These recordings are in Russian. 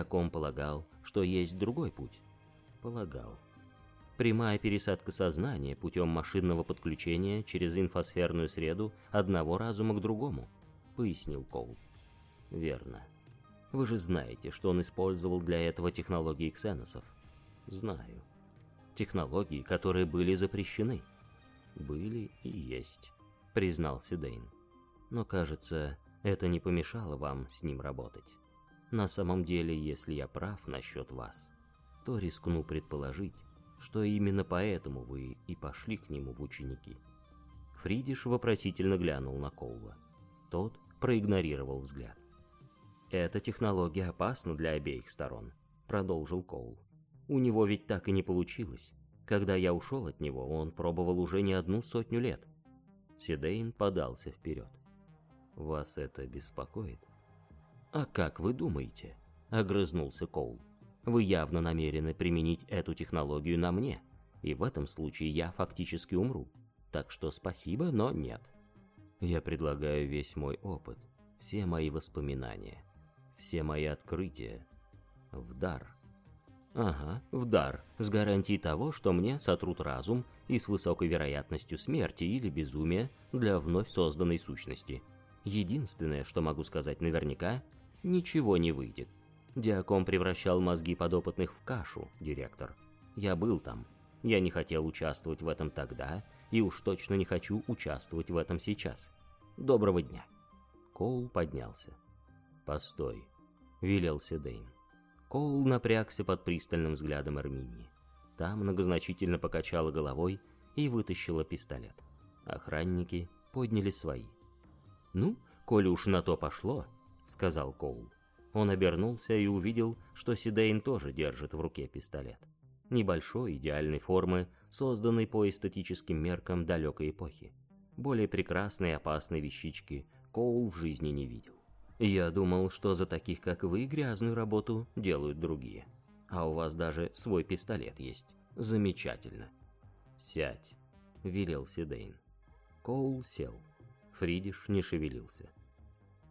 Диаком полагал, что есть другой путь. Полагал. Прямая пересадка сознания путем машинного подключения через инфосферную среду одного разума к другому, пояснил Коул. Верно. Вы же знаете, что он использовал для этого технологии ксеносов. Знаю. Технологии, которые были запрещены. Были и есть, признался Дейн. Но, кажется, это не помешало вам с ним работать. На самом деле, если я прав насчет вас, то рискну предположить, что именно поэтому вы и пошли к нему в ученики. Фридиш вопросительно глянул на Коула. Тот проигнорировал взгляд. «Эта технология опасна для обеих сторон», — продолжил Коул. «У него ведь так и не получилось. Когда я ушел от него, он пробовал уже не одну сотню лет». Сидейн подался вперед. «Вас это беспокоит?» «А как вы думаете?» — огрызнулся Коул. «Вы явно намерены применить эту технологию на мне, и в этом случае я фактически умру. Так что спасибо, но нет. Я предлагаю весь мой опыт, все мои воспоминания, все мои открытия в дар». Ага, в дар, с гарантией того, что мне сотрут разум и с высокой вероятностью смерти или безумия для вновь созданной сущности. Единственное, что могу сказать наверняка, ничего не выйдет. Диаком превращал мозги подопытных в кашу, директор. Я был там. Я не хотел участвовать в этом тогда, и уж точно не хочу участвовать в этом сейчас. Доброго дня. Коул поднялся. «Постой», — велел Седейн. Коул напрягся под пристальным взглядом Арминии. Та многозначительно покачала головой и вытащила пистолет. Охранники подняли свои. «Ну, коли уж на то пошло», сказал Коул. Он обернулся и увидел, что Сидейн тоже держит в руке пистолет. Небольшой, идеальной формы, созданный по эстетическим меркам далекой эпохи. Более прекрасной и опасной вещички Коул в жизни не видел. Я думал, что за таких, как вы, грязную работу делают другие. А у вас даже свой пистолет есть. Замечательно. Сядь, велел Сидейн. Коул сел. Фридиш не шевелился.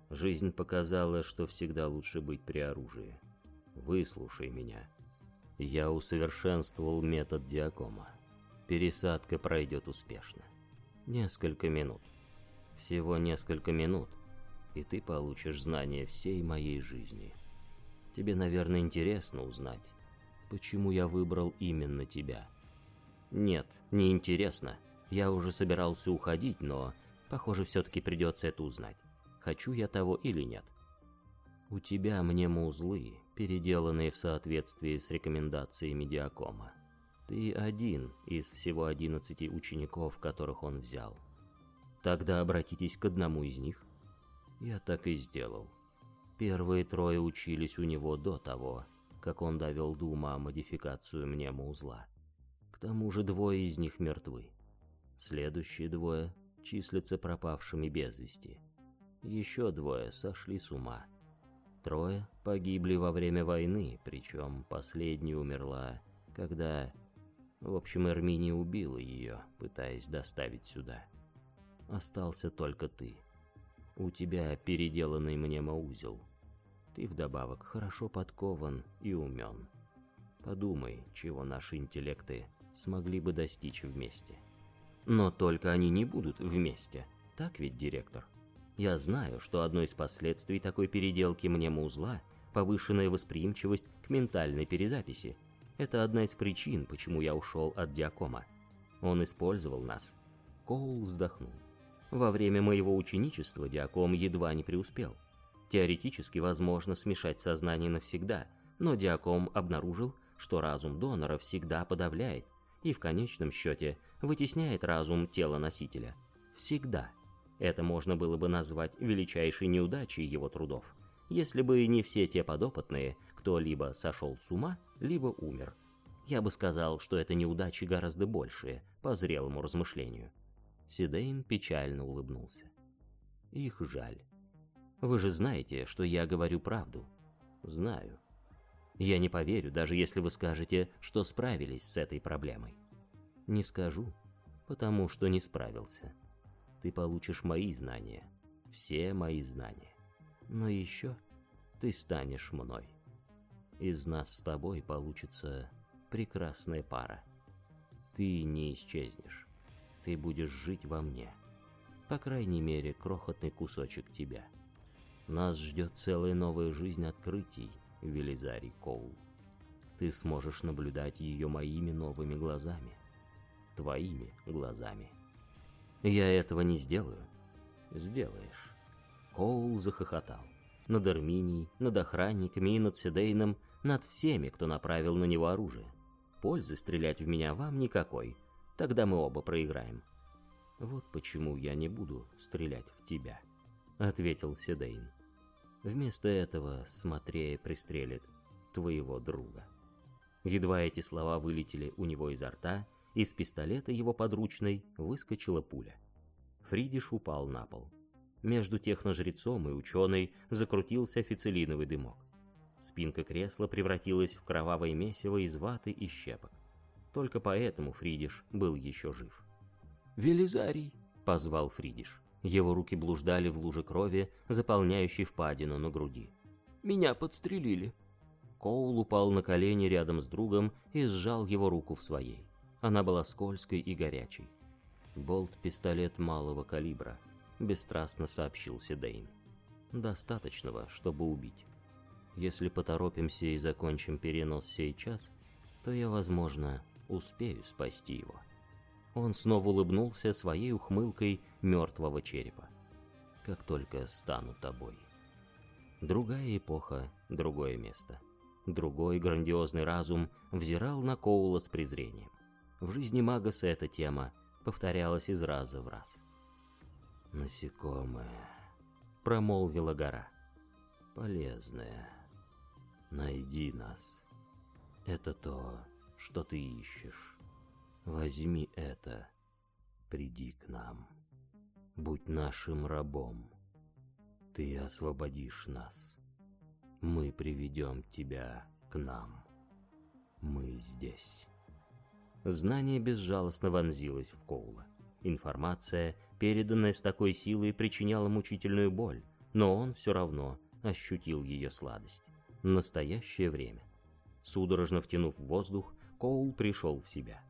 Жизнь показала, что всегда лучше быть при оружии. Выслушай меня. Я усовершенствовал метод диакома. Пересадка пройдет успешно. Несколько минут. Всего несколько минут, и ты получишь знания всей моей жизни. Тебе, наверное, интересно узнать, почему я выбрал именно тебя. Нет, не интересно. Я уже собирался уходить, но, похоже, все-таки придется это узнать хочу я того или нет. У тебя мнемоузлы, переделанные в соответствии с рекомендациями Диакома. Ты один из всего одиннадцати учеников, которых он взял. Тогда обратитесь к одному из них. Я так и сделал. Первые трое учились у него до того, как он довел до ума модификацию мнемоузла. К тому же двое из них мертвы. Следующие двое числятся пропавшими без вести. Еще двое сошли с ума. Трое погибли во время войны, причем последняя умерла, когда... В общем, Эрмини убила ее, пытаясь доставить сюда. Остался только ты. У тебя переделанный мнемоузел. Ты вдобавок хорошо подкован и умен. Подумай, чего наши интеллекты смогли бы достичь вместе. Но только они не будут вместе, так ведь, директор? Я знаю, что одно из последствий такой переделки мнемоузла – повышенная восприимчивость к ментальной перезаписи. Это одна из причин, почему я ушел от Диакома. Он использовал нас. Коул вздохнул. Во время моего ученичества Диаком едва не преуспел. Теоретически возможно смешать сознание навсегда, но Диаком обнаружил, что разум донора всегда подавляет и в конечном счете вытесняет разум тела носителя. Всегда. Это можно было бы назвать величайшей неудачей его трудов, если бы не все те подопытные, кто либо сошел с ума, либо умер. Я бы сказал, что это неудачи гораздо большие, по зрелому размышлению. Сидейн печально улыбнулся. Их жаль. Вы же знаете, что я говорю правду. Знаю. Я не поверю, даже если вы скажете, что справились с этой проблемой. Не скажу, потому что не справился ты получишь мои знания, все мои знания. Но еще ты станешь мной. из нас с тобой получится прекрасная пара. Ты не исчезнешь. Ты будешь жить во мне. По крайней мере, крохотный кусочек тебя. Нас ждет целая новая жизнь открытий, Велизарий Коул. Ты сможешь наблюдать ее моими новыми глазами. Твоими глазами. Я этого не сделаю. Сделаешь. Коул захохотал. Над Арминией, над охранниками и над Седейном, над всеми, кто направил на него оружие. Пользы стрелять в меня вам никакой. Тогда мы оба проиграем. Вот почему я не буду стрелять в тебя, ответил Седейн. Вместо этого смотрея пристрелит твоего друга. Едва эти слова вылетели у него изо рта, из пистолета его подручной выскочила пуля. Фридиш упал на пол. Между техножрецом и ученой закрутился офицелиновый дымок. Спинка кресла превратилась в кровавое месиво из ваты и щепок. Только поэтому Фридиш был еще жив. «Велизарий!» — позвал Фридиш. Его руки блуждали в луже крови, заполняющей впадину на груди. «Меня подстрелили». Коул упал на колени рядом с другом и сжал его руку в своей. Она была скользкой и горячей. «Болт-пистолет малого калибра», — бесстрастно сообщил Седейн. «Достаточного, чтобы убить. Если поторопимся и закончим перенос сейчас, то я, возможно, успею спасти его». Он снова улыбнулся своей ухмылкой мертвого черепа. «Как только стану тобой». Другая эпоха, другое место. Другой грандиозный разум взирал на Коула с презрением. В жизни Магаса эта тема повторялась из раза в раз. «Насекомое», — промолвила гора. «Полезное. Найди нас. Это то, что ты ищешь». Возьми это, приди к нам, будь нашим рабом. Ты освободишь нас. Мы приведем тебя к нам. Мы здесь. Знание безжалостно вонзилось в Коула. Информация, переданная с такой силой, причиняла мучительную боль, но он все равно ощутил ее сладость. Настоящее время. Судорожно втянув воздух, Коул пришел в себя.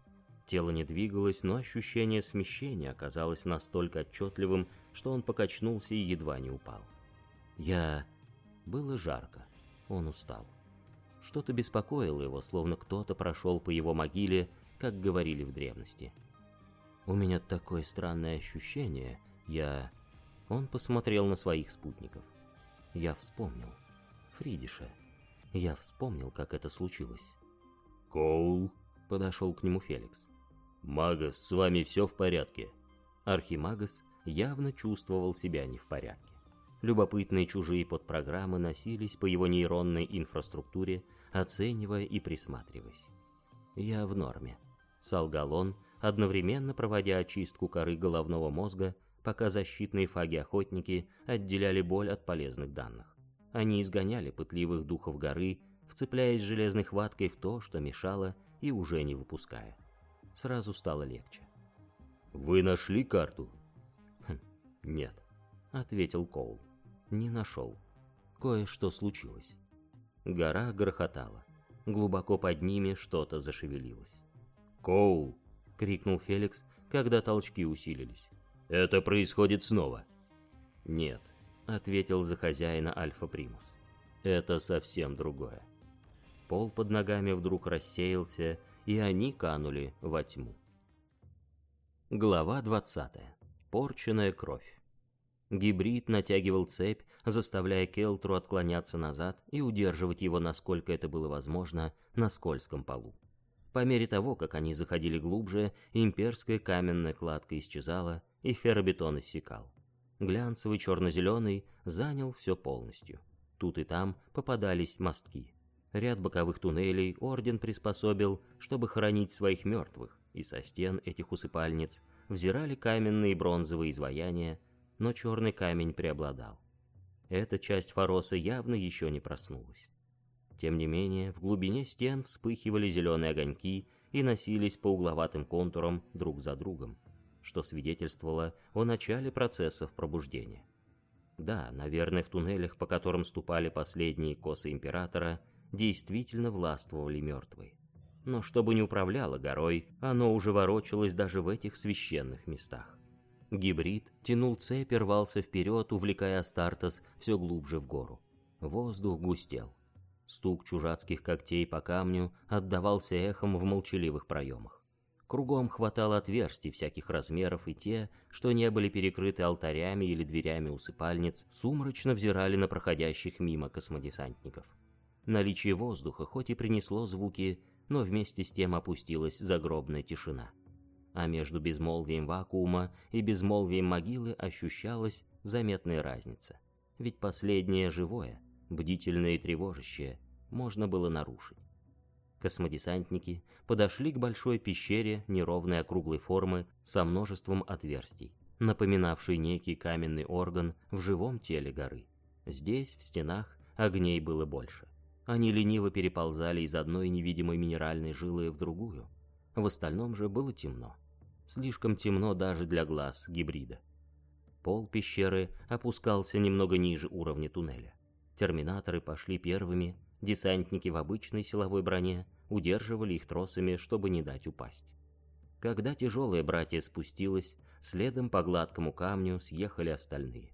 Тело не двигалось, но ощущение смещения оказалось настолько отчетливым, что он покачнулся и едва не упал. Я... Было жарко. Он устал. Что-то беспокоило его, словно кто-то прошел по его могиле, как говорили в древности. «У меня такое странное ощущение. Я...» Он посмотрел на своих спутников. Я вспомнил. Фридиша. Я вспомнил, как это случилось. «Коул?» — подошел к нему Феликс. «Магас, с вами все в порядке?» Архимагас явно чувствовал себя не в порядке. Любопытные чужие подпрограммы носились по его нейронной инфраструктуре, оценивая и присматриваясь. «Я в норме», — солгал он, одновременно проводя очистку коры головного мозга, пока защитные фаги-охотники отделяли боль от полезных данных. Они изгоняли пытливых духов горы, вцепляясь железной хваткой в то, что мешало, и уже не выпуская сразу стало легче. «Вы нашли карту?» хм, «Нет», — ответил Коул. «Не нашел. Кое-что случилось». Гора грохотала. Глубоко под ними что-то зашевелилось. «Коул!» — крикнул Феликс, когда толчки усилились. «Это происходит снова». «Нет», — ответил за хозяина Альфа Примус. «Это совсем другое». Пол под ногами вдруг рассеялся, и они канули во тьму. Глава 20. Порченная кровь. Гибрид натягивал цепь, заставляя Келтру отклоняться назад и удерживать его, насколько это было возможно, на скользком полу. По мере того, как они заходили глубже, имперская каменная кладка исчезала, и ферробетон иссякал. Глянцевый черно-зеленый занял все полностью. Тут и там попадались мостки. Ряд боковых туннелей орден приспособил, чтобы хоронить своих мертвых, и со стен этих усыпальниц взирали каменные и бронзовые изваяния, но черный камень преобладал. Эта часть Фароса явно еще не проснулась. Тем не менее, в глубине стен вспыхивали зеленые огоньки и носились по угловатым контурам друг за другом, что свидетельствовало о начале процессов пробуждения. Да, наверное, в туннелях, по которым ступали последние косы Императора, действительно властвовали мертвые. Но чтобы не управляло горой, оно уже ворочалось даже в этих священных местах. Гибрид тянул цепь и рвался вперед, увлекая Астартес все глубже в гору. Воздух густел. Стук чужацких когтей по камню отдавался эхом в молчаливых проемах. Кругом хватало отверстий всяких размеров, и те, что не были перекрыты алтарями или дверями усыпальниц, сумрачно взирали на проходящих мимо космодесантников. Наличие воздуха хоть и принесло звуки, но вместе с тем опустилась загробная тишина. А между безмолвием вакуума и безмолвием могилы ощущалась заметная разница. Ведь последнее живое, бдительное и тревожащее, можно было нарушить. Космодесантники подошли к большой пещере неровной округлой формы со множеством отверстий, напоминавшей некий каменный орган в живом теле горы. Здесь, в стенах, огней было больше. Они лениво переползали из одной невидимой минеральной жилы в другую. В остальном же было темно. Слишком темно даже для глаз гибрида. Пол пещеры опускался немного ниже уровня туннеля. Терминаторы пошли первыми, десантники в обычной силовой броне удерживали их тросами, чтобы не дать упасть. Когда тяжелое братья спустилось, следом по гладкому камню съехали остальные.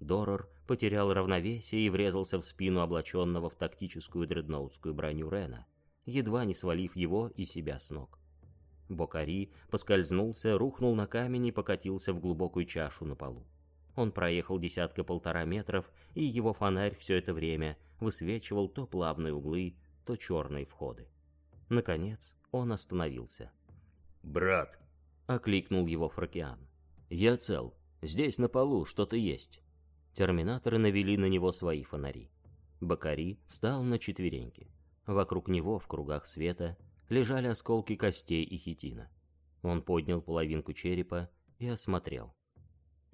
Дорор потерял равновесие и врезался в спину облаченного в тактическую дредноутскую броню Рена, едва не свалив его и себя с ног. Бокари поскользнулся, рухнул на камень и покатился в глубокую чашу на полу. Он проехал десятка-полтора метров, и его фонарь все это время высвечивал то плавные углы, то черные входы. Наконец он остановился. «Брат!» — окликнул его Фракиан. «Я цел. Здесь на полу что-то есть». Терминаторы навели на него свои фонари. Бакари встал на четвереньки. Вокруг него, в кругах света, лежали осколки костей и хитина. Он поднял половинку черепа и осмотрел.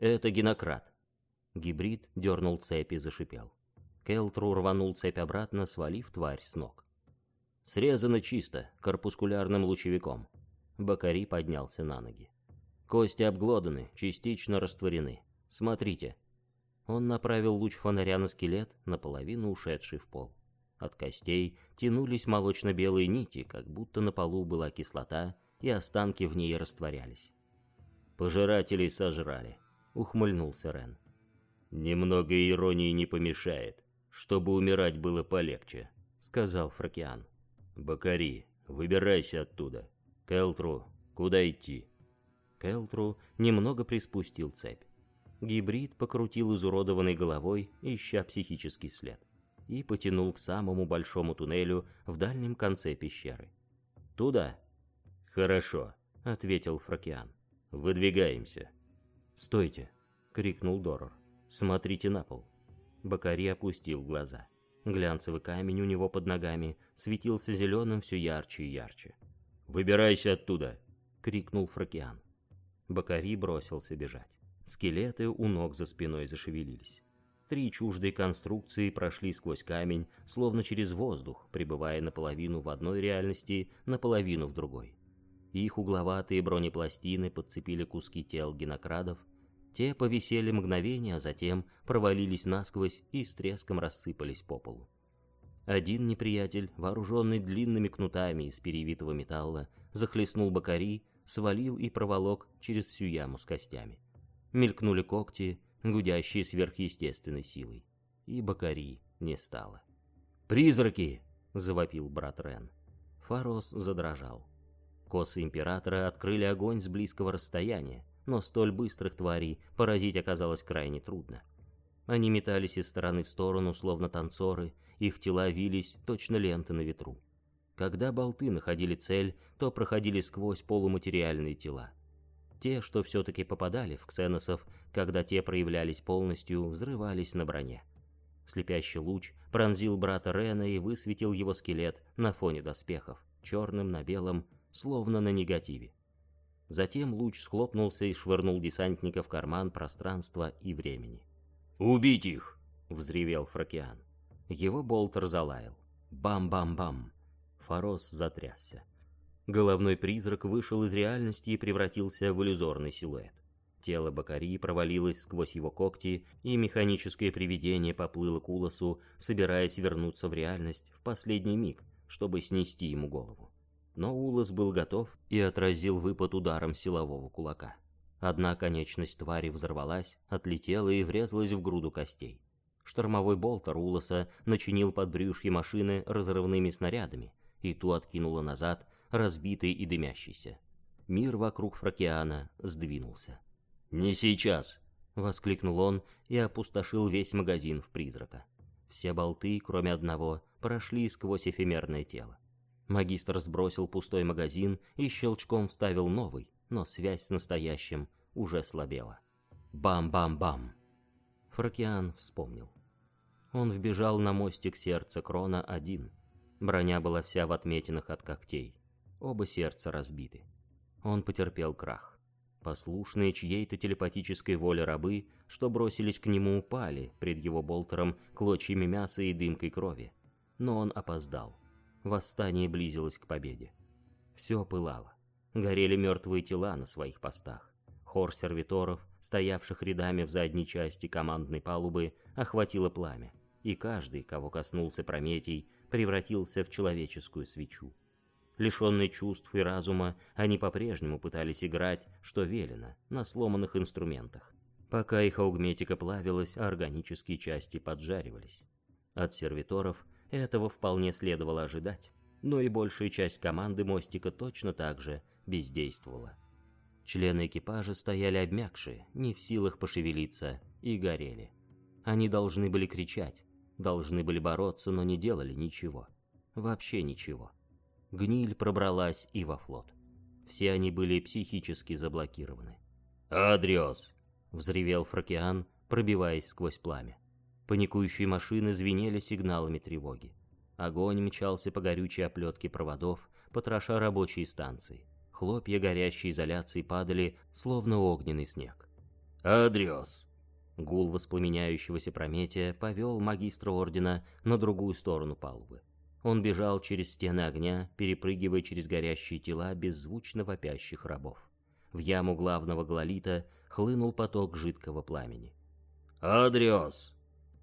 «Это генократ». Гибрид дернул цепь и зашипел. Келтру рванул цепь обратно, свалив тварь с ног. «Срезано чисто, корпускулярным лучевиком». Бакари поднялся на ноги. «Кости обглоданы, частично растворены. Смотрите, он направил луч фонаря на скелет, наполовину ушедший в пол. От костей тянулись молочно-белые нити, как будто на полу была кислота, и останки в ней растворялись. «Пожирателей сожрали», — ухмыльнулся Рен. «Немного иронии не помешает, чтобы умирать было полегче», — сказал Фракиан. «Бакари, выбирайся оттуда. Келтру, куда идти?» Келтру немного приспустил цепь. Гибрид покрутил изуродованной головой, ища психический след, и потянул к самому большому туннелю в дальнем конце пещеры. «Туда?» «Хорошо», — ответил Фракиан. «Выдвигаемся». «Стойте!» — крикнул Дорор. «Смотрите на пол». Бакари опустил глаза. Глянцевый камень у него под ногами светился зеленым все ярче и ярче. «Выбирайся оттуда!» — крикнул Фракиан. Бакари бросился бежать. Скелеты у ног за спиной зашевелились. Три чуждые конструкции прошли сквозь камень, словно через воздух, пребывая наполовину в одной реальности, наполовину в другой. Их угловатые бронепластины подцепили куски тел генокрадов, те повисели мгновение, а затем провалились насквозь и с треском рассыпались по полу. Один неприятель, вооруженный длинными кнутами из перевитого металла, захлестнул бокари, свалил и проволок через всю яму с костями мелькнули когти, гудящие сверхъестественной силой. И Бакари не стало. «Призраки!» — завопил брат Рен. Фарос задрожал. Косы Императора открыли огонь с близкого расстояния, но столь быстрых тварей поразить оказалось крайне трудно. Они метались из стороны в сторону, словно танцоры, их тела вились, точно ленты на ветру. Когда болты находили цель, то проходили сквозь полуматериальные тела. Те, что все-таки попадали в ксеносов, когда те проявлялись полностью, взрывались на броне. Слепящий луч пронзил брата Рена и высветил его скелет на фоне доспехов, черным на белом, словно на негативе. Затем луч схлопнулся и швырнул десантника в карман пространства и времени. «Убить их!» — взревел Фракиан. Его болтер залаял. Бам-бам-бам. Форос затрясся. Головной призрак вышел из реальности и превратился в иллюзорный силуэт. Тело Бакари провалилось сквозь его когти, и механическое привидение поплыло к Улосу, собираясь вернуться в реальность в последний миг, чтобы снести ему голову. Но Улос был готов и отразил выпад ударом силового кулака. Одна конечность твари взорвалась, отлетела и врезалась в груду костей. Штормовой болтер Улоса начинил подбрюшье машины разрывными снарядами, и ту откинуло назад, разбитый и дымящийся. Мир вокруг Фракиана сдвинулся. «Не сейчас!» — воскликнул он и опустошил весь магазин в призрака. Все болты, кроме одного, прошли сквозь эфемерное тело. Магистр сбросил пустой магазин и щелчком вставил новый, но связь с настоящим уже слабела. Бам-бам-бам! Фракиан вспомнил. Он вбежал на мостик сердца Крона один. Броня была вся в отметинах от когтей. Оба сердца разбиты. Он потерпел крах. Послушные чьей-то телепатической воле рабы, что бросились к нему, упали пред его болтером клочьями мяса и дымкой крови. Но он опоздал. Восстание близилось к победе. Все пылало. Горели мертвые тела на своих постах. Хор сервиторов, стоявших рядами в задней части командной палубы, охватило пламя, и каждый, кого коснулся Прометий, превратился в человеческую свечу. Лишенные чувств и разума, они по-прежнему пытались играть, что велено, на сломанных инструментах, пока их аугметика плавилась, а органические части поджаривались. От сервиторов этого вполне следовало ожидать, но и большая часть команды мостика точно так же бездействовала. Члены экипажа стояли обмякшие, не в силах пошевелиться, и горели. Они должны были кричать, должны были бороться, но не делали ничего. Вообще ничего. Гниль пробралась и во флот. Все они были психически заблокированы. «Адриос!» — взревел Фракиан, пробиваясь сквозь пламя. Паникующие машины звенели сигналами тревоги. Огонь мчался по горючей оплетке проводов, потроша рабочие станции. Хлопья горящей изоляции падали, словно огненный снег. «Адриос!» Гул воспламеняющегося Прометия повел магистра Ордена на другую сторону палубы. Он бежал через стены огня, перепрыгивая через горящие тела беззвучно вопящих рабов. В яму главного глолита хлынул поток жидкого пламени. «Адриос!»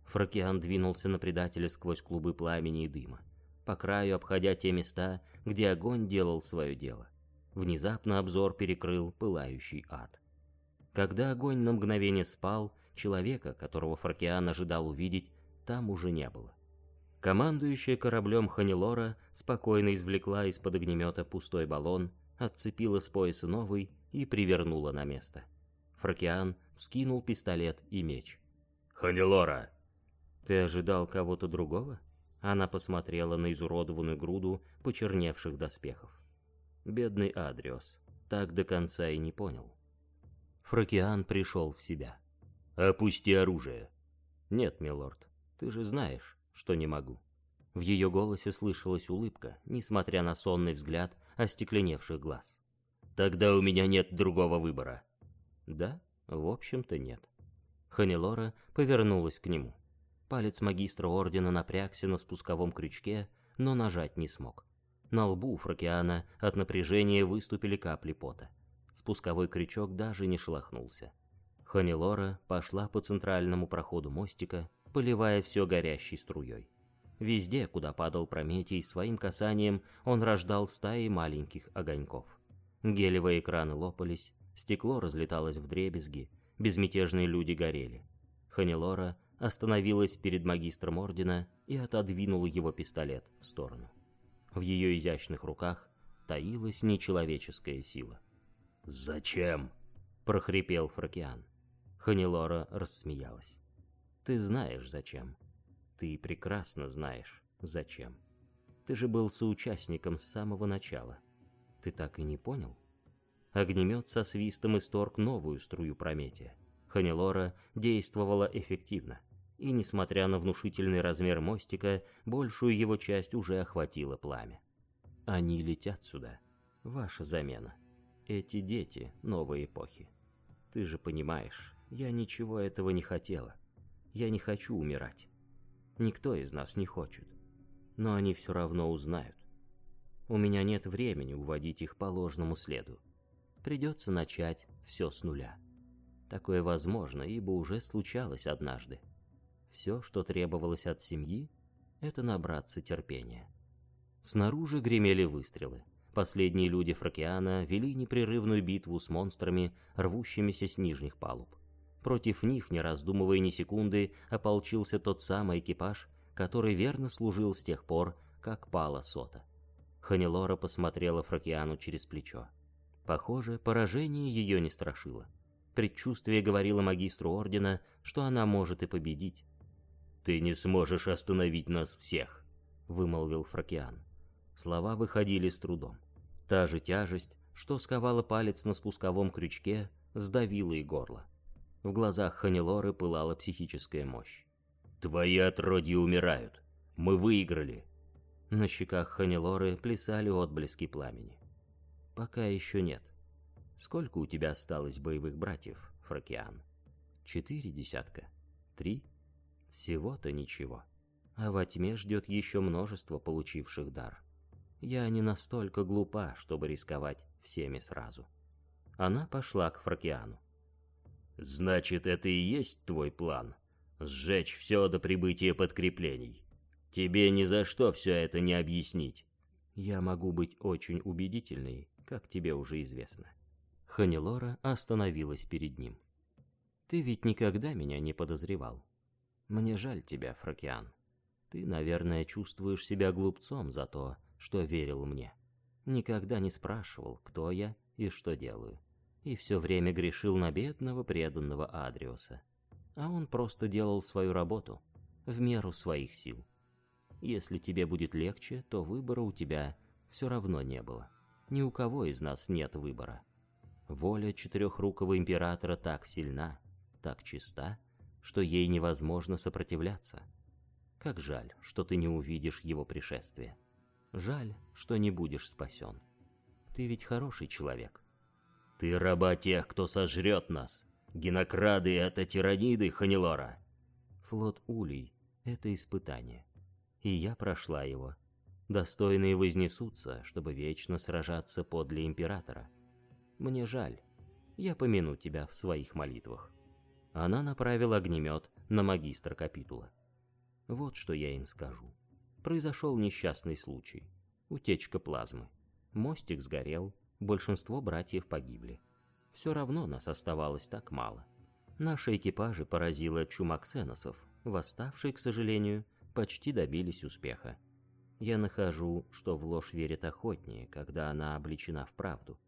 Фракиан двинулся на предателя сквозь клубы пламени и дыма, по краю обходя те места, где огонь делал свое дело. Внезапно обзор перекрыл пылающий ад. Когда огонь на мгновение спал, человека, которого Фракиан ожидал увидеть, там уже не было. Командующая кораблем Ханилора спокойно извлекла из-под огнемета пустой баллон, отцепила с пояса новый и привернула на место. Фракиан вскинул пистолет и меч. «Ханилора!» «Ты ожидал кого-то другого?» Она посмотрела на изуродованную груду почерневших доспехов. Бедный Адриос так до конца и не понял. Фракиан пришел в себя. «Опусти оружие!» «Нет, милорд, ты же знаешь, что не могу. В ее голосе слышалась улыбка, несмотря на сонный взгляд остекленевших глаз. «Тогда у меня нет другого выбора». «Да, в общем-то нет». Ханилора повернулась к нему. Палец магистра ордена напрягся на спусковом крючке, но нажать не смог. На лбу Фракиана от напряжения выступили капли пота. Спусковой крючок даже не шелохнулся. Ханилора пошла по центральному проходу мостика, поливая все горящей струей. Везде, куда падал Прометий, своим касанием он рождал стаи маленьких огоньков. Гелевые экраны лопались, стекло разлеталось в дребезги, безмятежные люди горели. Ханилора остановилась перед магистром ордена и отодвинула его пистолет в сторону. В ее изящных руках таилась нечеловеческая сила. «Зачем?» — прохрипел Фракиан. Ханилора рассмеялась. Ты знаешь, зачем. Ты прекрасно знаешь, зачем. Ты же был соучастником с самого начала. Ты так и не понял? Огнемет со свистом исторг новую струю Прометия. Ханилора действовала эффективно, и, несмотря на внушительный размер мостика, большую его часть уже охватило пламя. Они летят сюда. Ваша замена. Эти дети новой эпохи. Ты же понимаешь, я ничего этого не хотела. Я не хочу умирать. Никто из нас не хочет. Но они все равно узнают. У меня нет времени уводить их по ложному следу. Придется начать все с нуля. Такое возможно, ибо уже случалось однажды. Все, что требовалось от семьи, это набраться терпения. Снаружи гремели выстрелы. Последние люди Фракиана вели непрерывную битву с монстрами, рвущимися с нижних палуб. Против них, не раздумывая ни секунды, ополчился тот самый экипаж, который верно служил с тех пор, как пала сота. Ханилора посмотрела Фракиану через плечо. Похоже, поражение ее не страшило. Предчувствие говорило магистру Ордена, что она может и победить. «Ты не сможешь остановить нас всех», — вымолвил Фракиан. Слова выходили с трудом. Та же тяжесть, что сковала палец на спусковом крючке, сдавила и горло. В глазах Ханилоры пылала психическая мощь. «Твои отродья умирают. Мы выиграли». На щеках Ханилоры плясали отблески пламени. «Пока еще нет. Сколько у тебя осталось боевых братьев, Фракиан? Четыре десятка? Три? Всего-то ничего. А во тьме ждет еще множество получивших дар. Я не настолько глупа, чтобы рисковать всеми сразу». Она пошла к Фракиану. «Значит, это и есть твой план?» Сжечь все до прибытия подкреплений. Тебе ни за что все это не объяснить. Я могу быть очень убедительной, как тебе уже известно. Ханилора остановилась перед ним. Ты ведь никогда меня не подозревал. Мне жаль тебя, Фракиан. Ты, наверное, чувствуешь себя глупцом за то, что верил мне. Никогда не спрашивал, кто я и что делаю. И все время грешил на бедного преданного Адриоса а он просто делал свою работу, в меру своих сил. Если тебе будет легче, то выбора у тебя все равно не было. Ни у кого из нас нет выбора. Воля четырехрукого императора так сильна, так чиста, что ей невозможно сопротивляться. Как жаль, что ты не увидишь его пришествие. Жаль, что не будешь спасен. Ты ведь хороший человек. Ты раба тех, кто сожрет нас, Генокрады — это тираниды Ханилора. Флот Улей — это испытание. И я прошла его. Достойные вознесутся, чтобы вечно сражаться подле Императора. Мне жаль. Я помяну тебя в своих молитвах. Она направила огнемет на магистра капитула. Вот что я им скажу. Произошел несчастный случай. Утечка плазмы. Мостик сгорел, большинство братьев погибли все равно нас оставалось так мало. Наши экипажи поразила чума ксеносов, восставшие, к сожалению, почти добились успеха. Я нахожу, что в ложь верит охотнее, когда она обличена в правду.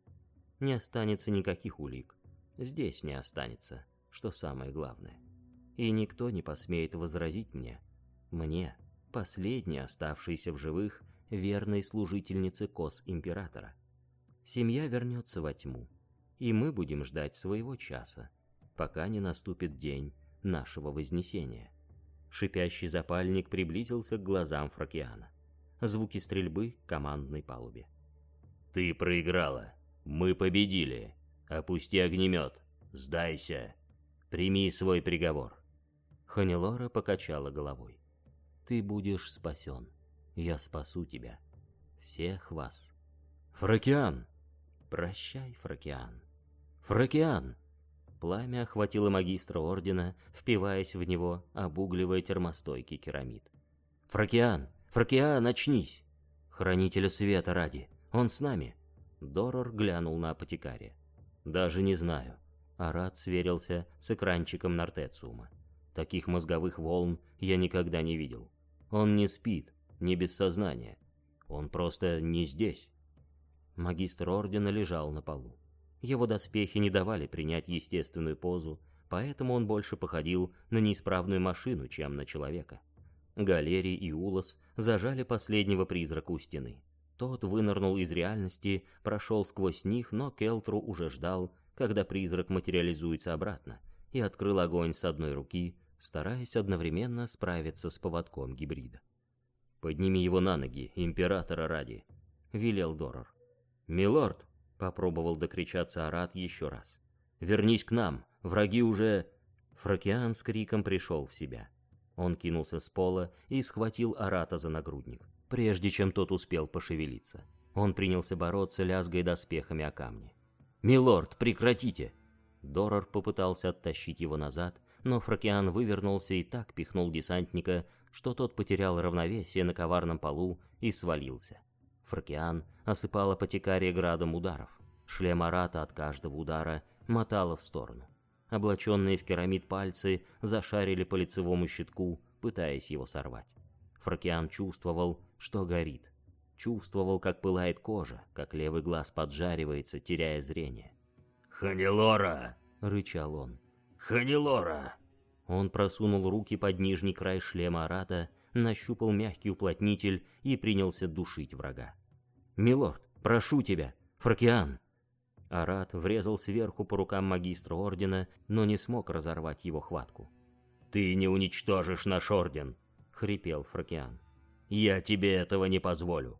Не останется никаких улик. Здесь не останется, что самое главное. И никто не посмеет возразить мне. Мне, последней оставшейся в живых, верной служительнице кос императора. Семья вернется во тьму, и мы будем ждать своего часа, пока не наступит день нашего Вознесения. Шипящий запальник приблизился к глазам Фракиана. Звуки стрельбы командной палубе. «Ты проиграла. Мы победили. Опусти огнемет. Сдайся. Прими свой приговор». Ханилора покачала головой. «Ты будешь спасен. Я спасу тебя. Всех вас». «Фракиан!» «Прощай, Фракиан». «Фракиан!» Пламя охватило магистра ордена, впиваясь в него, обугливая термостойкий керамид. «Фракиан! Фракиан, очнись! Хранителя света ради! Он с нами!» Дорор глянул на апотекария. «Даже не знаю». Арат сверился с экранчиком Нортециума. Таких мозговых волн я никогда не видел. Он не спит, не без сознания. Он просто не здесь. Магистр ордена лежал на полу. Его доспехи не давали принять естественную позу, поэтому он больше походил на неисправную машину, чем на человека. Галерий и Улос зажали последнего призрака у стены. Тот вынырнул из реальности, прошел сквозь них, но Келтру уже ждал, когда призрак материализуется обратно, и открыл огонь с одной руки, стараясь одновременно справиться с поводком гибрида. «Подними его на ноги, императора ради», — велел Дорор. «Милорд!» Попробовал докричаться Арат еще раз. «Вернись к нам! Враги уже...» Фракиан с криком пришел в себя. Он кинулся с пола и схватил Арата за нагрудник, прежде чем тот успел пошевелиться. Он принялся бороться, лязгая доспехами о камни. «Милорд, прекратите!» Дорор попытался оттащить его назад, но Фракиан вывернулся и так пихнул десантника, что тот потерял равновесие на коварном полу и свалился. Фракиан осыпал апотекария градом ударов. Шлем Арата от каждого удара мотало в сторону. Облаченные в керамид пальцы зашарили по лицевому щитку, пытаясь его сорвать. Фракиан чувствовал, что горит. Чувствовал, как пылает кожа, как левый глаз поджаривается, теряя зрение. «Ханилора!» — рычал он. «Ханилора!» Он просунул руки под нижний край шлема Арата, нащупал мягкий уплотнитель и принялся душить врага. «Милорд, прошу тебя! Фракиан!» Арат врезал сверху по рукам магистра ордена, но не смог разорвать его хватку. «Ты не уничтожишь наш орден!» — хрипел Фракиан. «Я тебе этого не позволю!»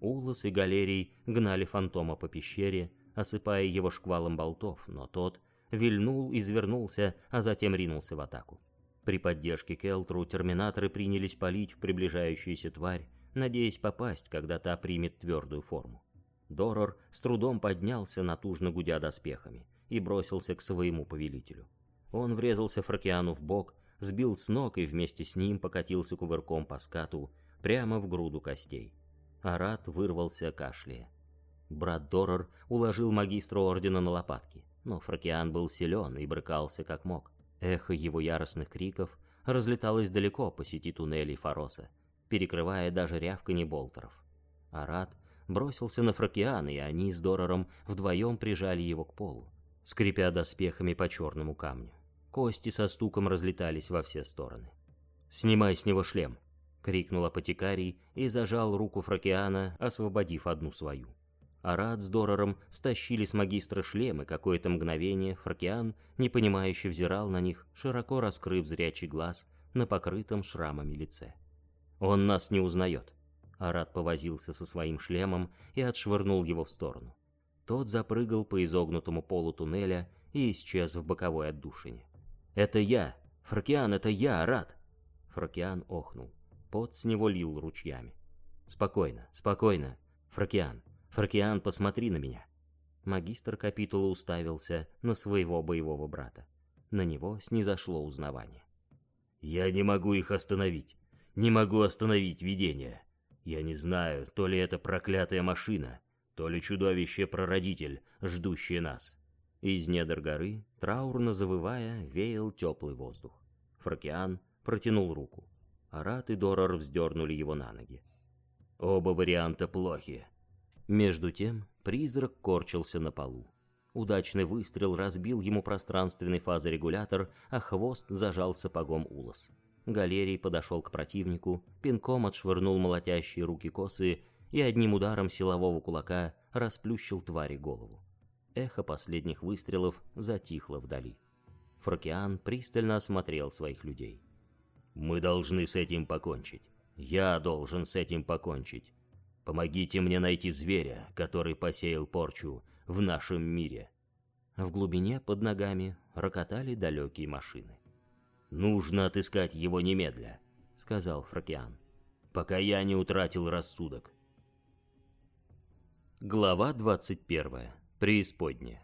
Улас и Галерий гнали фантома по пещере, осыпая его шквалом болтов, но тот вильнул, извернулся, а затем ринулся в атаку. При поддержке Келтру терминаторы принялись палить в приближающуюся тварь, надеясь попасть, когда та примет твердую форму. Дорор с трудом поднялся, натужно гудя доспехами, и бросился к своему повелителю. Он врезался Фракиану в бок, сбил с ног и вместе с ним покатился кувырком по скату прямо в груду костей. Арат вырвался кашляя. Брат Дорор уложил магистра ордена на лопатки, но Фракиан был силен и брыкался как мог. Эхо его яростных криков разлеталось далеко по сети туннелей Фароса, перекрывая даже рявканье болтеров. Арат бросился на Фракиана, и они с Дорором вдвоем прижали его к полу, скрипя доспехами по черному камню. Кости со стуком разлетались во все стороны. «Снимай с него шлем!» — крикнул апотекарий и зажал руку Фракиана, освободив одну свою. Арат с Дорором стащили с магистра шлемы какое-то мгновение, Фракиан, непонимающе взирал на них, широко раскрыв зрячий глаз на покрытом шрамами лице. «Он нас не узнает!» Арат повозился со своим шлемом и отшвырнул его в сторону. Тот запрыгал по изогнутому полу туннеля и исчез в боковой отдушине. «Это я! Фракиан, это я, Арат!» Фракиан охнул. Пот с него лил ручьями. «Спокойно, спокойно! Фракиан, Фракиан, посмотри на меня!» Магистр капитула уставился на своего боевого брата. На него снизошло узнавание. «Я не могу их остановить. Не могу остановить видение. Я не знаю, то ли это проклятая машина, то ли чудовище-прародитель, ждущее нас. Из недр горы, траурно завывая, веял теплый воздух. Фракиан протянул руку. Арат и Дорор вздернули его на ноги. Оба варианта плохи. Между тем призрак корчился на полу. Удачный выстрел разбил ему пространственный фазорегулятор, а хвост зажал сапогом улос. Галерий подошел к противнику, пинком отшвырнул молотящие руки косы и одним ударом силового кулака расплющил твари голову. Эхо последних выстрелов затихло вдали. Фракиан пристально осмотрел своих людей. «Мы должны с этим покончить. Я должен с этим покончить. Помогите мне найти зверя, который посеял порчу в нашем мире». В глубине под ногами рокотали далекие машины. «Нужно отыскать его немедля», — сказал Фракиан, — «пока я не утратил рассудок». Глава 21. Преисподняя.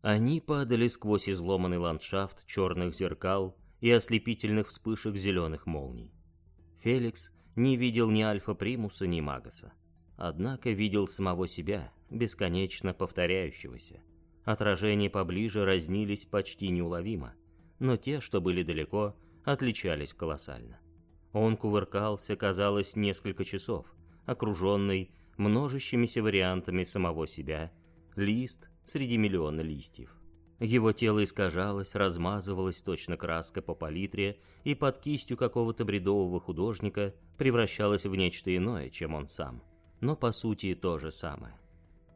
Они падали сквозь изломанный ландшафт черных зеркал и ослепительных вспышек зеленых молний. Феликс не видел ни Альфа-Примуса, ни Магаса. Однако видел самого себя, бесконечно повторяющегося. Отражения поближе разнились почти неуловимо — но те, что были далеко, отличались колоссально. Он кувыркался, казалось, несколько часов, окруженный множащимися вариантами самого себя, лист среди миллиона листьев. Его тело искажалось, размазывалось точно краска по палитре и под кистью какого-то бредового художника превращалось в нечто иное, чем он сам. Но по сути то же самое.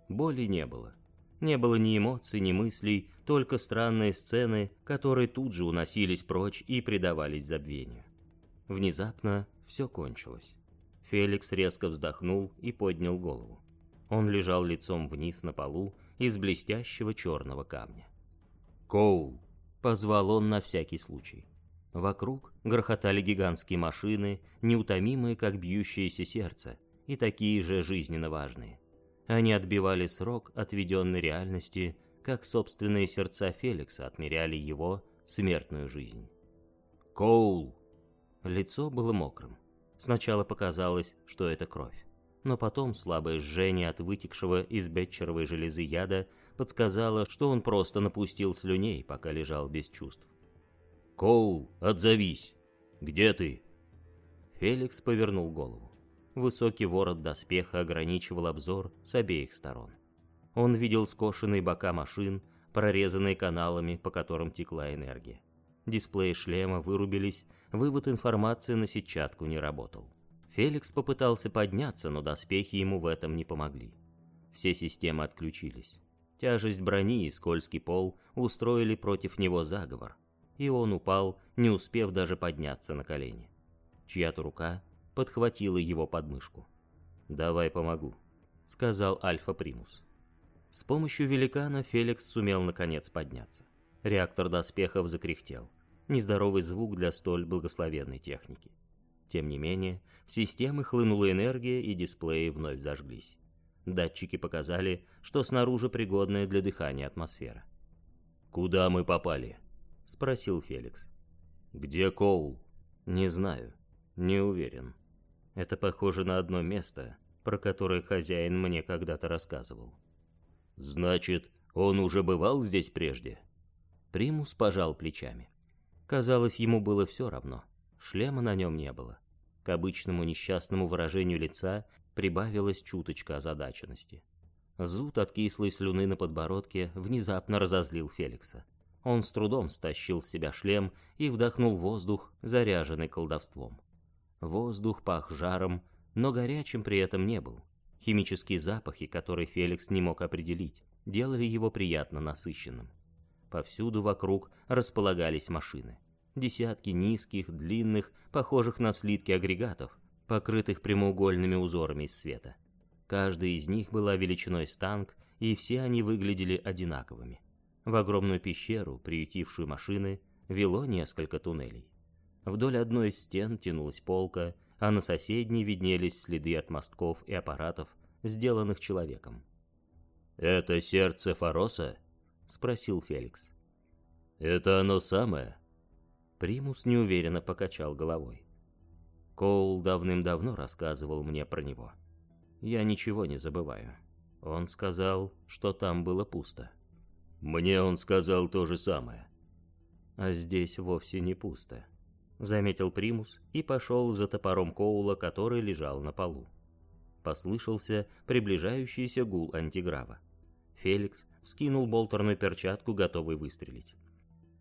Боли не было. Не было ни эмоций, ни мыслей, только странные сцены, которые тут же уносились прочь и предавались забвению. Внезапно все кончилось. Феликс резко вздохнул и поднял голову. Он лежал лицом вниз на полу из блестящего черного камня. «Коул!» — позвал он на всякий случай. Вокруг грохотали гигантские машины, неутомимые, как бьющееся сердце, и такие же жизненно важные. Они отбивали срок отведенной реальности, как собственные сердца Феликса отмеряли его смертную жизнь. «Коул!» Лицо было мокрым. Сначала показалось, что это кровь. Но потом слабое жжение от вытекшего из бетчеровой железы яда подсказало, что он просто напустил слюней, пока лежал без чувств. «Коул, отзовись! Где ты?» Феликс повернул голову. Высокий ворот доспеха ограничивал обзор с обеих сторон. Он видел скошенные бока машин, прорезанные каналами, по которым текла энергия. Дисплеи шлема вырубились, вывод информации на сетчатку не работал. Феликс попытался подняться, но доспехи ему в этом не помогли. Все системы отключились. Тяжесть брони и скользкий пол устроили против него заговор, и он упал, не успев даже подняться на колени. Чья-то рука подхватила его подмышку. «Давай помогу», — сказал Альфа Примус. С помощью великана Феликс сумел наконец подняться. Реактор доспехов закряхтел нездоровый звук для столь благословенной техники. Тем не менее, в системы хлынула энергия, и дисплеи вновь зажглись. Датчики показали, что снаружи пригодная для дыхания атмосфера. «Куда мы попали?» — спросил Феликс. «Где Коул?» «Не знаю. Не уверен. Это похоже на одно место, про которое хозяин мне когда-то рассказывал». «Значит, он уже бывал здесь прежде?» Примус пожал плечами. Казалось, ему было все равно. Шлема на нем не было. К обычному несчастному выражению лица прибавилась чуточка озадаченности. Зуд от кислой слюны на подбородке внезапно разозлил Феликса. Он с трудом стащил с себя шлем и вдохнул воздух, заряженный колдовством. Воздух пах жаром, но горячим при этом не был. Химические запахи, которые Феликс не мог определить, делали его приятно насыщенным. Повсюду вокруг располагались машины. Десятки низких, длинных, похожих на слитки агрегатов, покрытых прямоугольными узорами из света. Каждая из них была величиной с танк, и все они выглядели одинаковыми. В огромную пещеру, приютившую машины, вело несколько туннелей. Вдоль одной из стен тянулась полка, а на соседней виднелись следы от мостков и аппаратов, сделанных человеком. «Это сердце Фароса?» — спросил Феликс. «Это оно самое?» Примус неуверенно покачал головой. Коул давным-давно рассказывал мне про него. Я ничего не забываю. Он сказал, что там было пусто. Мне он сказал то же самое. А здесь вовсе не пусто. Заметил Примус и пошел за топором Коула, который лежал на полу. Послышался приближающийся гул антиграва. Феликс скинул болтерную перчатку, готовый выстрелить.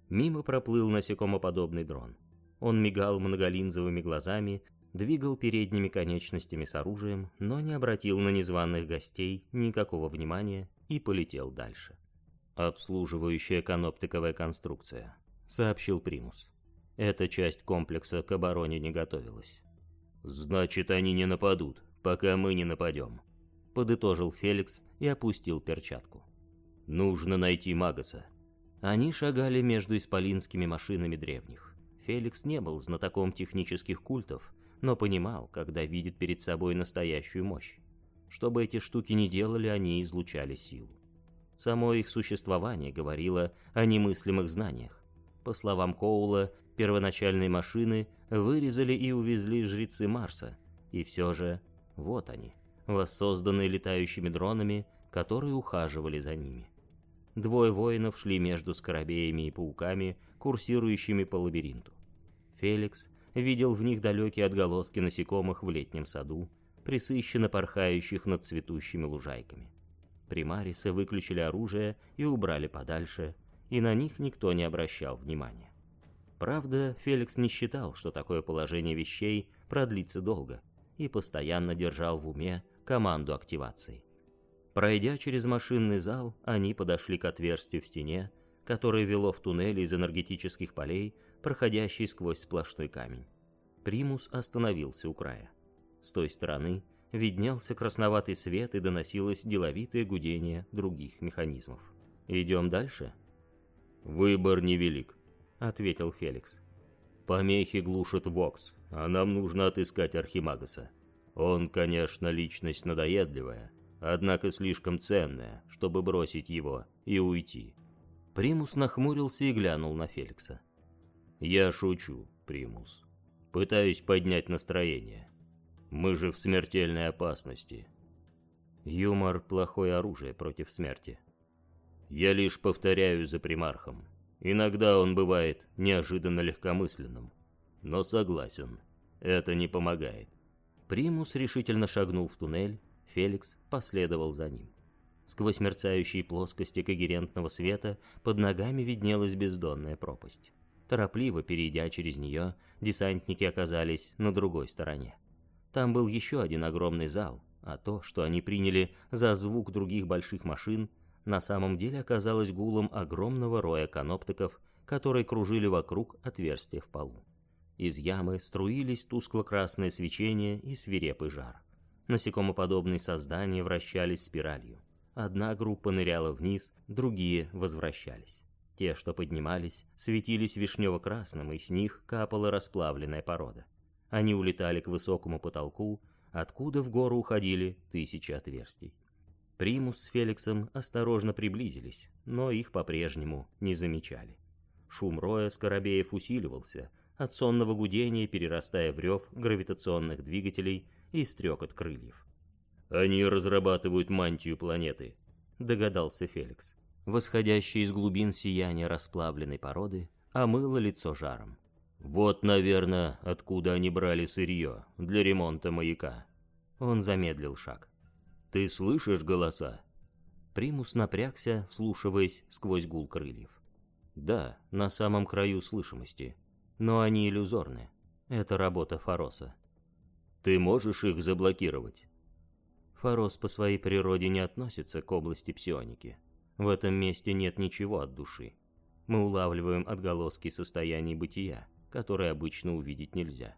Мимо проплыл насекомоподобный дрон. Он мигал многолинзовыми глазами, двигал передними конечностями с оружием, но не обратил на незваных гостей никакого внимания и полетел дальше. «Обслуживающая каноптиковая конструкция», — сообщил Примус. «Эта часть комплекса к обороне не готовилась». «Значит, они не нападут, пока мы не нападем», — подытожил Феликс и опустил перчатку. Нужно найти Магаса. Они шагали между исполинскими машинами древних. Феликс не был знатоком технических культов, но понимал, когда видит перед собой настоящую мощь. Что бы эти штуки ни делали, они излучали силу. Само их существование говорило о немыслимых знаниях. По словам Коула, первоначальные машины вырезали и увезли жрецы Марса. И все же, вот они, воссозданные летающими дронами, которые ухаживали за ними. Двое воинов шли между скоробеями и пауками, курсирующими по лабиринту. Феликс видел в них далекие отголоски насекомых в летнем саду, присыщенно порхающих над цветущими лужайками. Примарисы выключили оружие и убрали подальше, и на них никто не обращал внимания. Правда, Феликс не считал, что такое положение вещей продлится долго, и постоянно держал в уме команду активации. Пройдя через машинный зал, они подошли к отверстию в стене, которое вело в туннель из энергетических полей, проходящий сквозь сплошной камень. Примус остановился у края. С той стороны виднелся красноватый свет и доносилось деловитое гудение других механизмов. «Идем дальше?» «Выбор невелик», — ответил Феликс. «Помехи глушат Вокс, а нам нужно отыскать Архимагаса. Он, конечно, личность надоедливая, однако слишком ценное, чтобы бросить его и уйти. Примус нахмурился и глянул на Феликса. «Я шучу, Примус. Пытаюсь поднять настроение. Мы же в смертельной опасности». Юмор – плохое оружие против смерти. Я лишь повторяю за примархом. Иногда он бывает неожиданно легкомысленным. Но согласен, это не помогает. Примус решительно шагнул в туннель, Феликс последовал за ним. Сквозь мерцающие плоскости когерентного света под ногами виднелась бездонная пропасть. Торопливо перейдя через нее, десантники оказались на другой стороне. Там был еще один огромный зал, а то, что они приняли за звук других больших машин, на самом деле оказалось гулом огромного роя каноптиков, которые кружили вокруг отверстия в полу. Из ямы струились тускло-красное свечение и свирепый жар. Насекомоподобные создания вращались спиралью. Одна группа ныряла вниз, другие возвращались. Те, что поднимались, светились вишнево-красным, и с них капала расплавленная порода. Они улетали к высокому потолку, откуда в гору уходили тысячи отверстий. Примус с Феликсом осторожно приблизились, но их по-прежнему не замечали. Шум роя скоробеев усиливался, от сонного гудения перерастая в рев гравитационных двигателей и стрекот крыльев. «Они разрабатывают мантию планеты», — догадался Феликс. Восходящее из глубин сияния расплавленной породы омыло лицо жаром. «Вот, наверное, откуда они брали сырье для ремонта маяка». Он замедлил шаг. «Ты слышишь голоса?» Примус напрягся, вслушиваясь сквозь гул крыльев. Да, на самом краю слышимости. Но они иллюзорны. Это работа Фароса. Ты можешь их заблокировать? Фарос по своей природе не относится к области псионики. В этом месте нет ничего от души. Мы улавливаем отголоски состояний бытия, которые обычно увидеть нельзя.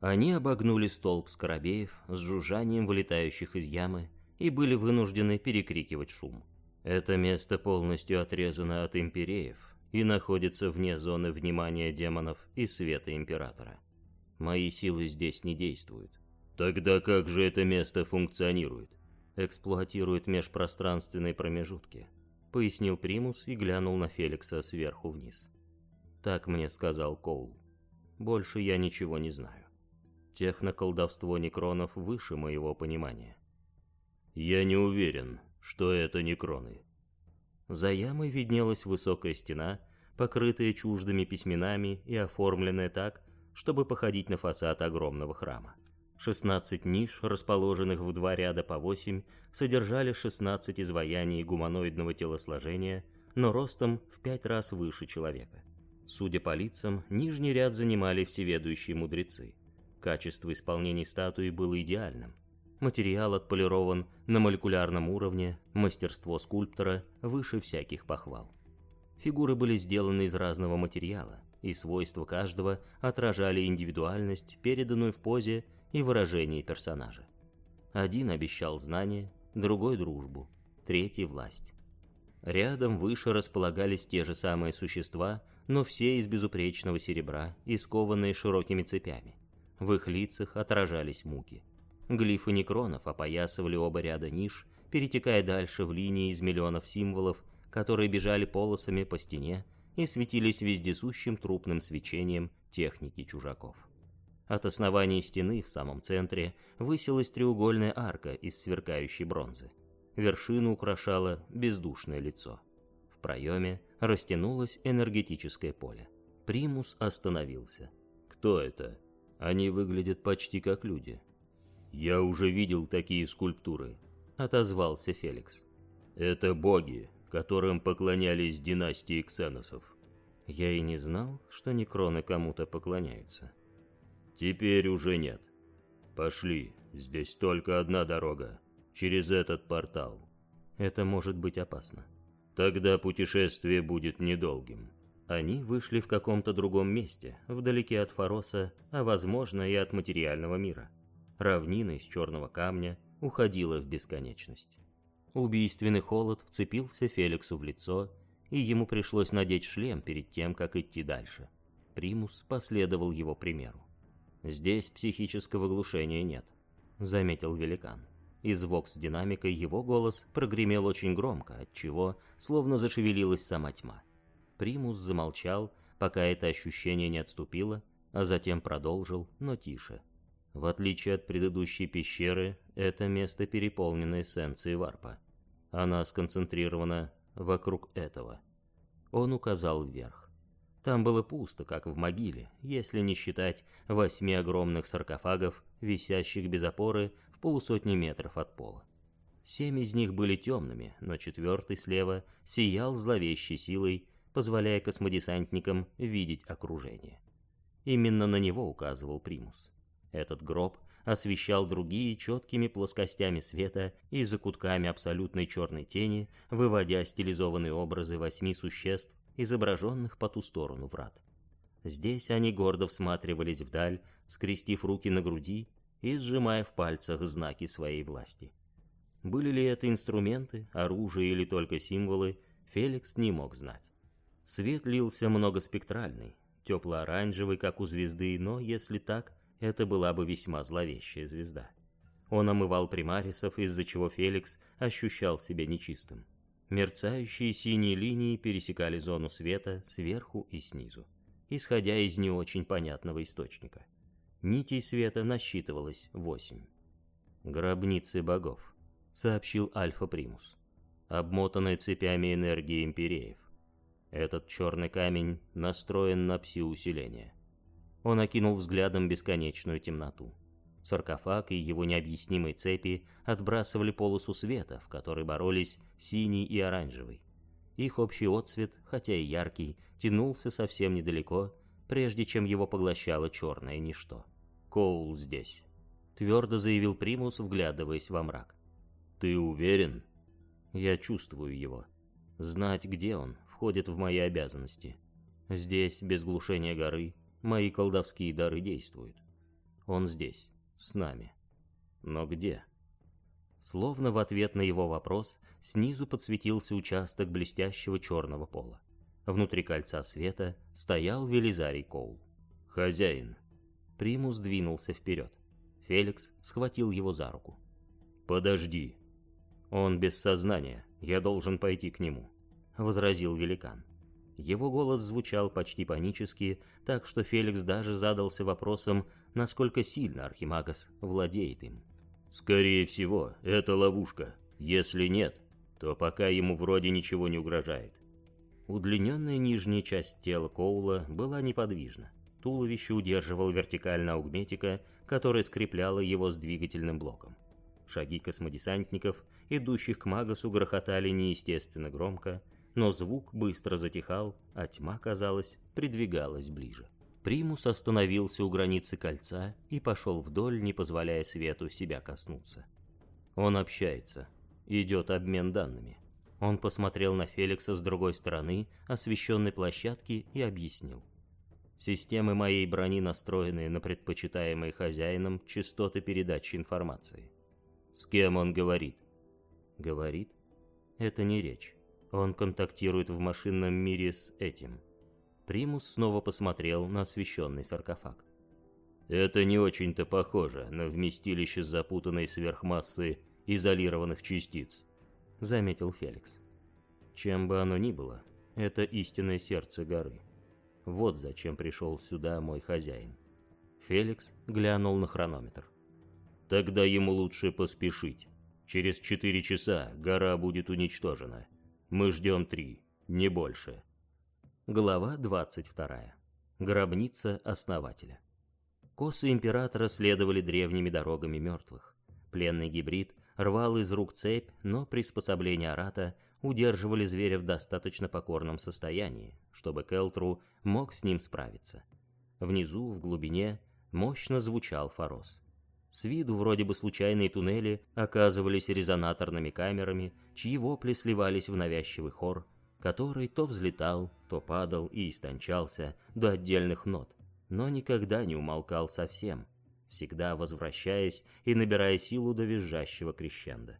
Они обогнули столб скоробеев с жужжанием вылетающих из ямы и были вынуждены перекрикивать шум. Это место полностью отрезано от империев и находится вне зоны внимания демонов и света Императора. Мои силы здесь не действуют. Тогда как же это место функционирует? Эксплуатирует межпространственные промежутки, пояснил Примус и глянул на Феликса сверху вниз. Так мне сказал Коул. Больше я ничего не знаю. Техноколдовство некронов выше моего понимания. Я не уверен, что это некроны. За ямой виднелась высокая стена, покрытая чуждыми письменами и оформленная так, чтобы походить на фасад огромного храма. 16 ниш, расположенных в два ряда по восемь, содержали 16 изваяний гуманоидного телосложения, но ростом в пять раз выше человека. Судя по лицам, нижний ряд занимали всеведущие мудрецы. Качество исполнения статуи было идеальным. Материал отполирован на молекулярном уровне, мастерство скульптора выше всяких похвал. Фигуры были сделаны из разного материала, и свойства каждого отражали индивидуальность, переданную в позе и выражении персонажа. Один обещал знание, другой – дружбу, третий – власть. Рядом выше располагались те же самые существа, но все из безупречного серебра и скованные широкими цепями. В их лицах отражались муки. Глифы некронов опоясывали оба ряда ниш, перетекая дальше в линии из миллионов символов, которые бежали полосами по стене и светились вездесущим трупным свечением техники чужаков. От основания стены в самом центре высилась треугольная арка из сверкающей бронзы. Вершину украшало бездушное лицо. В проеме растянулось энергетическое поле. Примус остановился. «Кто это?» Они выглядят почти как люди. Я уже видел такие скульптуры, отозвался Феликс. Это боги, которым поклонялись династии ксеносов. Я и не знал, что некроны кому-то поклоняются. Теперь уже нет. Пошли, здесь только одна дорога, через этот портал. Это может быть опасно. Тогда путешествие будет недолгим. Они вышли в каком-то другом месте, вдалеке от Фароса, а возможно и от материального мира. Равнина из черного камня уходила в бесконечность. Убийственный холод вцепился Феликсу в лицо, и ему пришлось надеть шлем перед тем, как идти дальше. Примус последовал его примеру. «Здесь психического глушения нет», — заметил великан. Из вокс-динамика его голос прогремел очень громко, отчего словно зашевелилась сама тьма. Примус замолчал, пока это ощущение не отступило, а затем продолжил, но тише. В отличие от предыдущей пещеры, это место переполнено эссенцией варпа. Она сконцентрирована вокруг этого. Он указал вверх. Там было пусто, как в могиле, если не считать восьми огромных саркофагов, висящих без опоры в полусотни метров от пола. Семь из них были темными, но четвертый слева сиял зловещей силой, позволяя космодесантникам видеть окружение. Именно на него указывал Примус. Этот гроб освещал другие четкими плоскостями света и закутками абсолютной черной тени, выводя стилизованные образы восьми существ, изображенных по ту сторону врат. Здесь они гордо всматривались вдаль, скрестив руки на груди и сжимая в пальцах знаки своей власти. Были ли это инструменты, оружие или только символы, Феликс не мог знать. Свет лился многоспектральный, тепло-оранжевый, как у звезды, но если так, это была бы весьма зловещая звезда. Он омывал примарисов, из-за чего Феликс ощущал себя нечистым. Мерцающие синие линии пересекали зону света сверху и снизу, исходя из не очень понятного источника. Нитей света насчитывалось восемь. «Гробницы богов», — сообщил Альфа Примус, обмотанные цепями энергии империев. Этот черный камень настроен на пси-усиление. Он окинул взглядом бесконечную темноту. Саркофаг и его необъяснимые цепи отбрасывали полосу света, в которой боролись синий и оранжевый. Их общий отцвет, хотя и яркий, тянулся совсем недалеко, прежде чем его поглощало черное ничто. «Коул здесь», — твердо заявил Примус, вглядываясь во мрак. «Ты уверен?» «Я чувствую его. Знать, где он, входит в мои обязанности. Здесь, без глушения горы, Мои колдовские дары действуют. Он здесь, с нами. Но где? Словно в ответ на его вопрос, снизу подсветился участок блестящего черного пола. Внутри кольца света стоял Велизарий Коул. «Хозяин!» Примус двинулся вперед. Феликс схватил его за руку. «Подожди!» «Он без сознания, я должен пойти к нему», — возразил великан. Его голос звучал почти панически, так что Феликс даже задался вопросом, насколько сильно Архимагас владеет им. «Скорее всего, это ловушка. Если нет, то пока ему вроде ничего не угрожает». Удлиненная нижняя часть тела Коула была неподвижна. Туловище удерживал вертикально аугметика, которая скрепляла его с двигательным блоком. Шаги космодесантников, идущих к Магасу, грохотали неестественно громко, но звук быстро затихал, а тьма, казалось, придвигалась ближе. Примус остановился у границы кольца и пошел вдоль, не позволяя свету себя коснуться. Он общается. Идет обмен данными. Он посмотрел на Феликса с другой стороны освещенной площадки и объяснил. Системы моей брони настроены на предпочитаемые хозяином частоты передачи информации. С кем он говорит? Говорит? Это не речь. Он контактирует в машинном мире с этим. Примус снова посмотрел на освещенный саркофаг. Это не очень-то похоже на вместилище запутанной сверхмассы изолированных частиц, заметил Феликс. Чем бы оно ни было, это истинное сердце горы. Вот зачем пришел сюда мой хозяин. Феликс глянул на хронометр. Тогда ему лучше поспешить. Через четыре часа гора будет уничтожена. Мы ждем три, не больше. Глава 22. Гробница основателя. Косы императора следовали древними дорогами мертвых. Пленный гибрид рвал из рук цепь, но приспособления Арата удерживали зверя в достаточно покорном состоянии, чтобы Келтру мог с ним справиться. Внизу, в глубине, мощно звучал Форос. С виду вроде бы случайные туннели оказывались резонаторными камерами, чьи вопли сливались в навязчивый хор, который то взлетал, то падал и истончался до отдельных нот, но никогда не умолкал совсем, всегда возвращаясь и набирая силу до визжащего крещенда.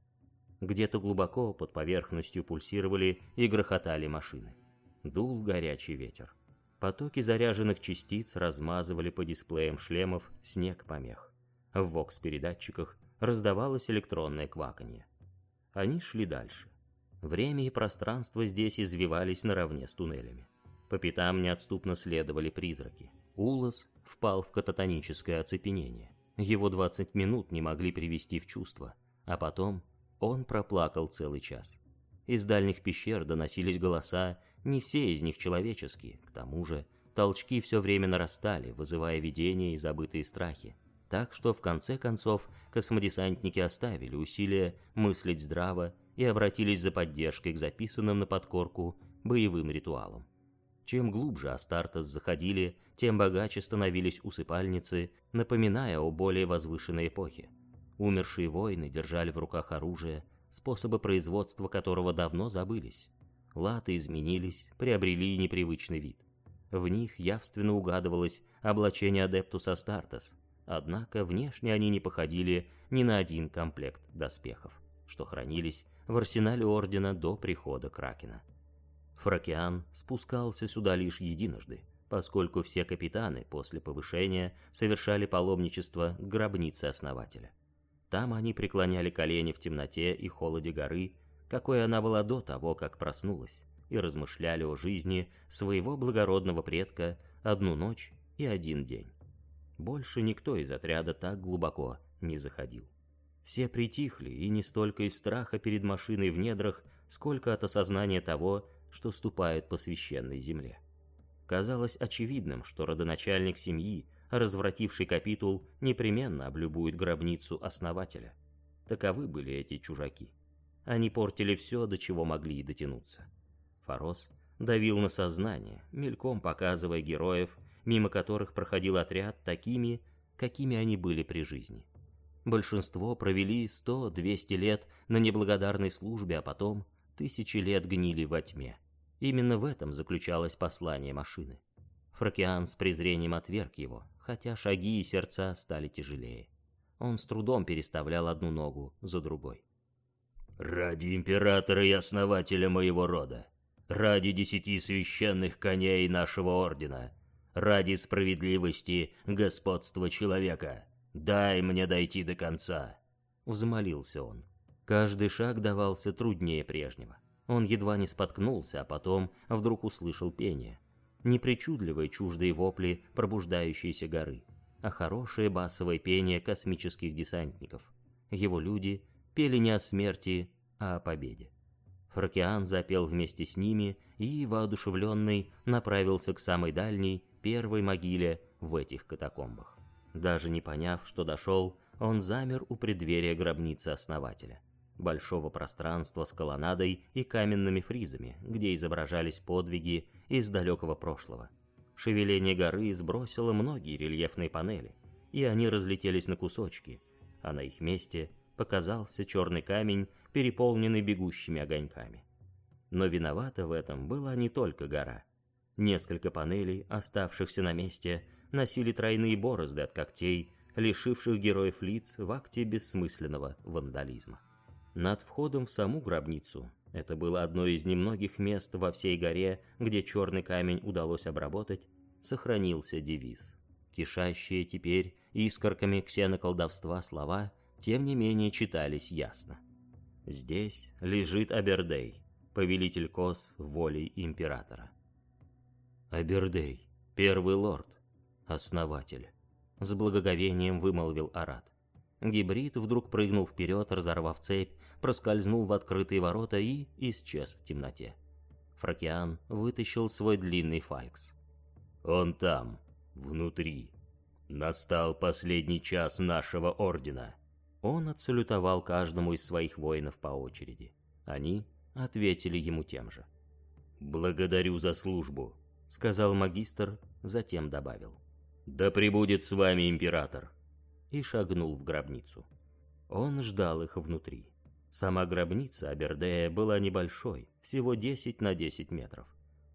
Где-то глубоко под поверхностью пульсировали и грохотали машины. Дул горячий ветер. Потоки заряженных частиц размазывали по дисплеям шлемов снег помех. В вокс-передатчиках раздавалось электронное кваканье. Они шли дальше. Время и пространство здесь извивались наравне с туннелями. По пятам неотступно следовали призраки. Улас впал в кататоническое оцепенение. Его 20 минут не могли привести в чувство, а потом он проплакал целый час. Из дальних пещер доносились голоса, не все из них человеческие, к тому же толчки все время нарастали, вызывая видения и забытые страхи. Так что в конце концов космодесантники оставили усилия мыслить здраво и обратились за поддержкой к записанным на подкорку боевым ритуалам. Чем глубже Астартес заходили, тем богаче становились усыпальницы, напоминая о более возвышенной эпохе. Умершие воины держали в руках оружие, способы производства которого давно забылись. Латы изменились, приобрели непривычный вид. В них явственно угадывалось облачение Адептус Астартес, однако внешне они не походили ни на один комплект доспехов, что хранились в арсенале Ордена до прихода Кракена. Фракиан спускался сюда лишь единожды, поскольку все капитаны после повышения совершали паломничество к гробнице основателя. Там они преклоняли колени в темноте и холоде горы, какой она была до того, как проснулась, и размышляли о жизни своего благородного предка одну ночь и один день. Больше никто из отряда так глубоко не заходил. Все притихли, и не столько из страха перед машиной в недрах, сколько от осознания того, что ступают по священной земле. Казалось очевидным, что родоначальник семьи, развративший капитул, непременно облюбует гробницу основателя. Таковы были эти чужаки. Они портили все, до чего могли и дотянуться. Форос давил на сознание, мельком показывая героев, мимо которых проходил отряд такими, какими они были при жизни. Большинство провели 100-200 лет на неблагодарной службе, а потом тысячи лет гнили во тьме. Именно в этом заключалось послание машины. Фракиан с презрением отверг его, хотя шаги и сердца стали тяжелее. Он с трудом переставлял одну ногу за другой. «Ради императора и основателя моего рода, ради десяти священных коней нашего ордена, ради справедливости господства человека, дай мне дойти до конца!» Взмолился он. Каждый шаг давался труднее прежнего. Он едва не споткнулся, а потом вдруг услышал пение. Не причудливые чуждые вопли пробуждающейся горы, а хорошее басовое пение космических десантников. Его люди пели не о смерти, а о победе. Фракиан запел вместе с ними и, воодушевленный, направился к самой дальней, первой могиле в этих катакомбах. Даже не поняв, что дошел, он замер у преддверия гробницы основателя большого пространства с колоннадой и каменными фризами, где изображались подвиги из далекого прошлого. Шевеление горы сбросило многие рельефные панели, и они разлетелись на кусочки, а на их месте показался черный камень, переполненный бегущими огоньками. Но виновата в этом была не только гора. Несколько панелей, оставшихся на месте, носили тройные борозды от когтей, лишивших героев лиц в акте бессмысленного вандализма. Над входом в саму гробницу, это было одно из немногих мест во всей горе, где черный камень удалось обработать, сохранился девиз. Кишащие теперь искорками ксеноколдовства слова, тем не менее читались ясно. Здесь лежит Абердей, повелитель Кос волей императора. Абердей, первый лорд, основатель, с благоговением вымолвил Арат. Гибрид вдруг прыгнул вперед, разорвав цепь, проскользнул в открытые ворота и исчез в темноте. Фракиан вытащил свой длинный фалькс. «Он там, внутри. Настал последний час нашего ордена». Он отсалютовал каждому из своих воинов по очереди. Они ответили ему тем же. «Благодарю за службу», — сказал магистр, затем добавил. «Да пребудет с вами император» и шагнул в гробницу. Он ждал их внутри. Сама гробница Абердея была небольшой, всего 10 на 10 метров.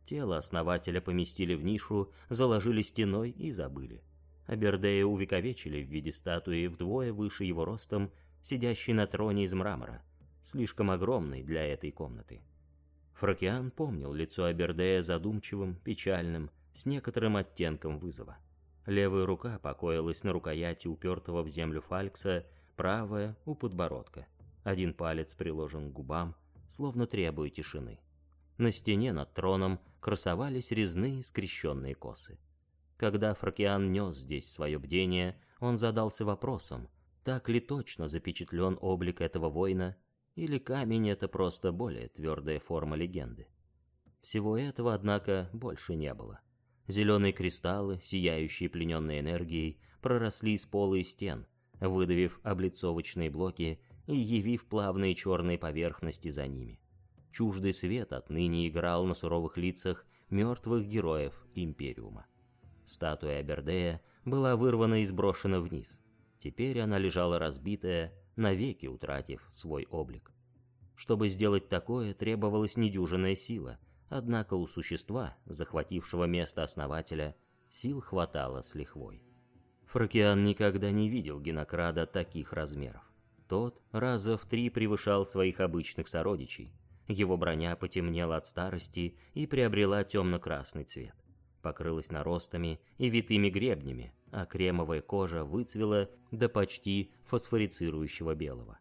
Тело основателя поместили в нишу, заложили стеной и забыли. Абердея увековечили в виде статуи вдвое выше его ростом, сидящей на троне из мрамора, слишком огромной для этой комнаты. Фракиан помнил лицо Абердея задумчивым, печальным, с некоторым оттенком вызова. Левая рука покоилась на рукояти упертого в землю фалькса, правая у подбородка. Один палец приложен к губам, словно требуя тишины. На стене над троном красовались резные скрещенные косы. Когда Фракиан нес здесь свое бдение, он задался вопросом, так ли точно запечатлен облик этого воина, или камень — это просто более твердая форма легенды. Всего этого, однако, больше не было. Зеленые кристаллы, сияющие плененной энергией, проросли из пола и стен, выдавив облицовочные блоки и явив плавные черные поверхности за ними. Чуждый свет отныне играл на суровых лицах мертвых героев Империума. Статуя Абердея была вырвана и сброшена вниз. Теперь она лежала разбитая, навеки утратив свой облик. Чтобы сделать такое, требовалась недюжинная сила, однако у существа, захватившего место основателя, сил хватало с лихвой. Фракиан никогда не видел Генокрада таких размеров. Тот раза в три превышал своих обычных сородичей. Его броня потемнела от старости и приобрела темно-красный цвет покрылась наростами и витыми гребнями, а кремовая кожа выцвела до почти фосфорицирующего белого.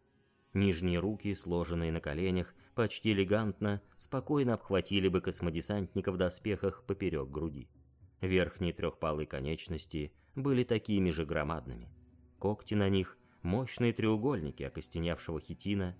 Нижние руки, сложенные на коленях, почти элегантно, спокойно обхватили бы космодесантника в доспехах поперек груди. Верхние трехпалые конечности были такими же громадными. Когти на них – мощные треугольники окостеневшего хитина,